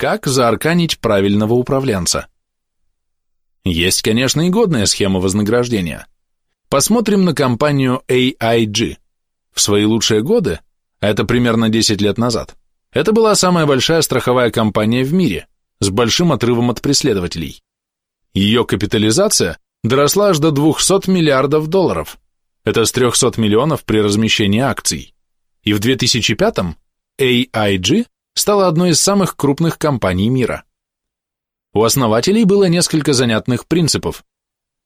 Как заарканить правильного управленца? Есть, конечно, и годная схема вознаграждения. Посмотрим на компанию AIG. В свои лучшие годы, это примерно 10 лет назад, это была самая большая страховая компания в мире, с большим отрывом от преследователей. Ее капитализация доросла аж до 200 миллиардов долларов. Это с 300 миллионов при размещении акций. И в 2005-м AIG стала одной из самых крупных компаний мира. У основателей было несколько занятных принципов.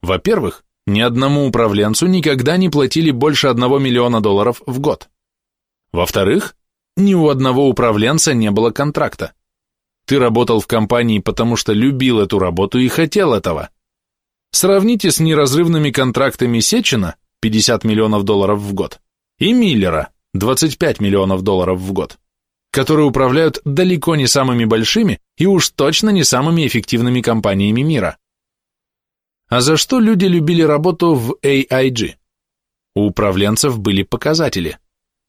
Во-первых, ни одному управленцу никогда не платили больше одного миллиона долларов в год. Во-вторых, ни у одного управленца не было контракта. Ты работал в компании, потому что любил эту работу и хотел этого. Сравните с неразрывными контрактами Сечина, 50 миллионов долларов в год, и Миллера, 25 миллионов долларов в год которые управляют далеко не самыми большими и уж точно не самыми эффективными компаниями мира. А за что люди любили работу в AIG? У управленцев были показатели.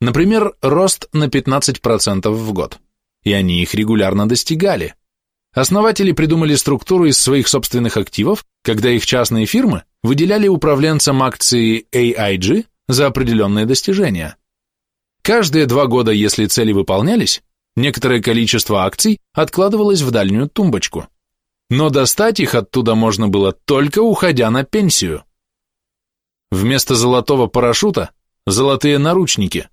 Например, рост на 15% в год. И они их регулярно достигали. Основатели придумали структуру из своих собственных активов, когда их частные фирмы выделяли управленцам акции AIG за определенные достижения. Каждые два года, если цели выполнялись, некоторое количество акций откладывалось в дальнюю тумбочку. Но достать их оттуда можно было только уходя на пенсию. Вместо золотого парашюта – золотые наручники.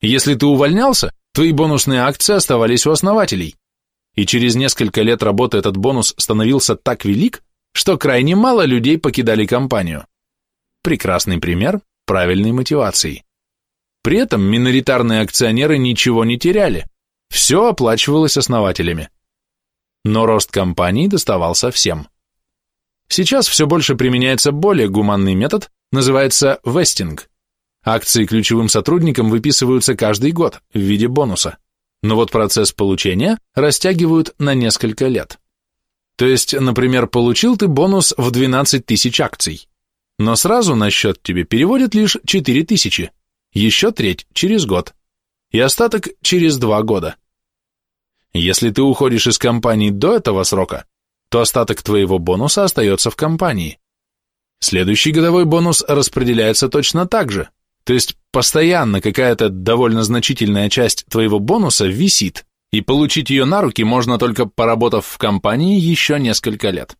Если ты увольнялся, твои бонусные акции оставались у основателей. И через несколько лет работы этот бонус становился так велик, что крайне мало людей покидали компанию. Прекрасный пример правильной мотивации. При этом миноритарные акционеры ничего не теряли, все оплачивалось основателями. Но рост компании доставался всем. Сейчас все больше применяется более гуманный метод, называется вестинг. Акции ключевым сотрудникам выписываются каждый год в виде бонуса, но вот процесс получения растягивают на несколько лет. То есть, например, получил ты бонус в 12 тысяч акций, но сразу на счет тебе переводят лишь 4 тысячи, еще треть через год и остаток через два года. Если ты уходишь из компании до этого срока, то остаток твоего бонуса остается в компании. Следующий годовой бонус распределяется точно так же, то есть постоянно какая-то довольно значительная часть твоего бонуса висит, и получить ее на руки можно только поработав в компании еще несколько лет.